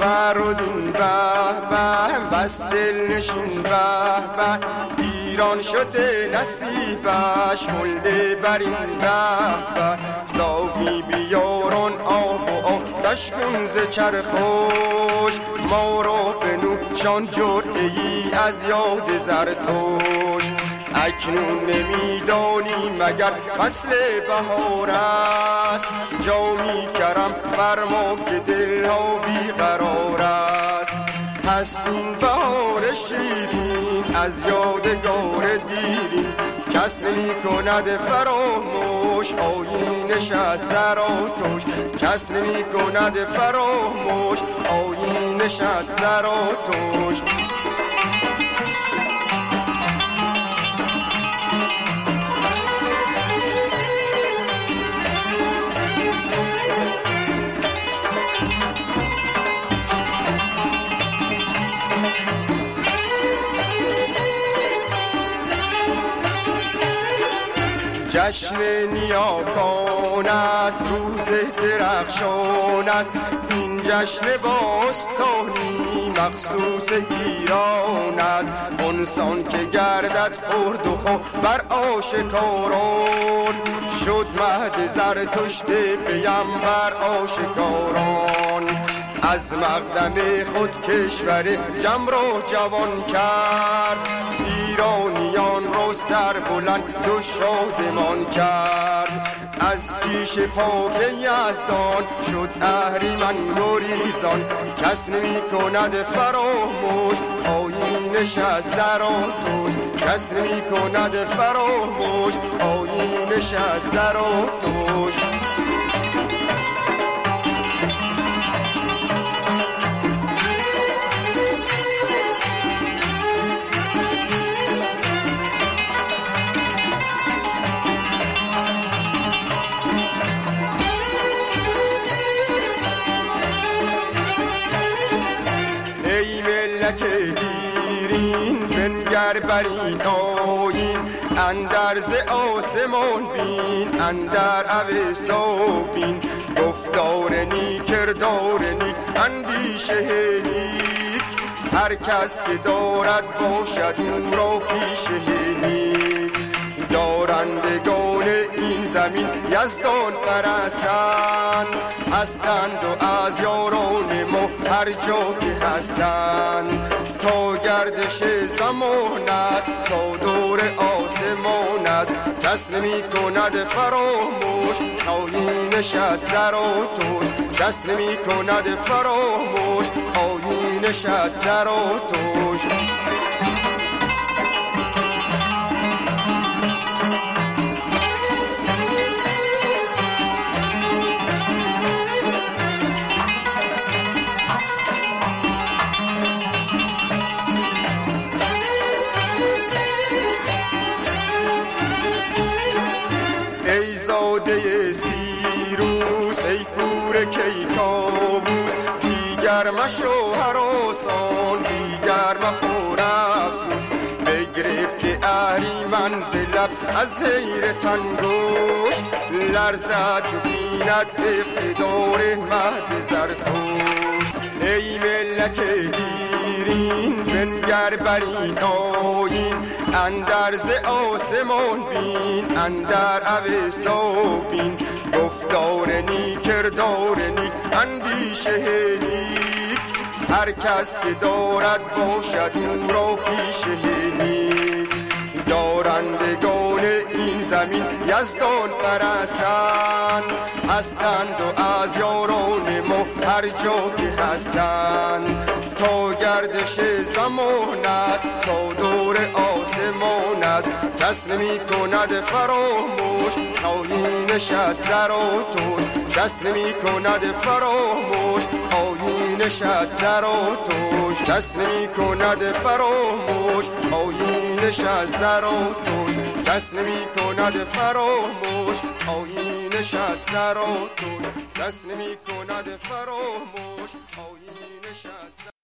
فرودین به به بس دل نشون به به. ایران شده نصیبش ملده بر این به به. ساقی بیاران آب و آتش کن ز چرخوش ما رو به نوشان ای از یاد زرتوش اکنون نمیدانی مگر فصل بهار است. جامی کرم فرما که دلها بیقرار است. هست این بهار شیرین از یادگار دیرین. کس نمی کند فراموش آینش از زراتوش کس نمی کند فراموش آینش از زراتوش جشن نیاکان است روز درخشان است. این جشن باستانی مخصوص ایران است. انسان که گردد خورد و خو بر آشکاران. شد مهد زرتشت پیمبر آشکاران. از مقدم خود کشور جمع رو جوان کرد. ایرانیان رو سر بلند و شادمان کرد. از پیش پاک یزدان شد اهریمن گریزان کس نمی کند فراموش آینش از زراتوش کس نمی کند فراموش آینش از زراتوش ملت دیرین بنگر بر این آین اندر ز آسمان بین اندر اوستا بین گفتار نی کردار نی اندیشه نیک. هر کس که دارد باشد او را پیش نیک. دارندگان این زمین یزدان پرستند هستند و از یاران ما هر جا که هستند. تا گردش زمان است تا دور آسمان است. کس نمی کند فراموش آینشت زراتوش کس نمی کند فراموش آینشت زراتوش زاده سیروس ای پور کیکاووس. دیگر مشو هراسان دیگر مخور افسوس. بگرفت که اهریمن ز لب از زیر تنگوش لرزد چو بیند اقتدار مهد زرتوش ای ملت دیرین بنگر بر این اندر ز آسمان بین اندر اوستا بین گفتار نی کردار نی اندیشه نیک. هر کس که دارد باشد او را پیش نیک. دارندگان این زمین یزدان پرستند. هستند و از یاران ما هر جا که هستند. تا گردش زمان است کس نمی کند فراموش آینشت زراتوش کس نمی کند فراموش آینشت زراتوش کس نمی کند فراموش آینشت زراتوش کس نمی کند فراموش آینشت زراتوش کس نمی کند فراموش آینشت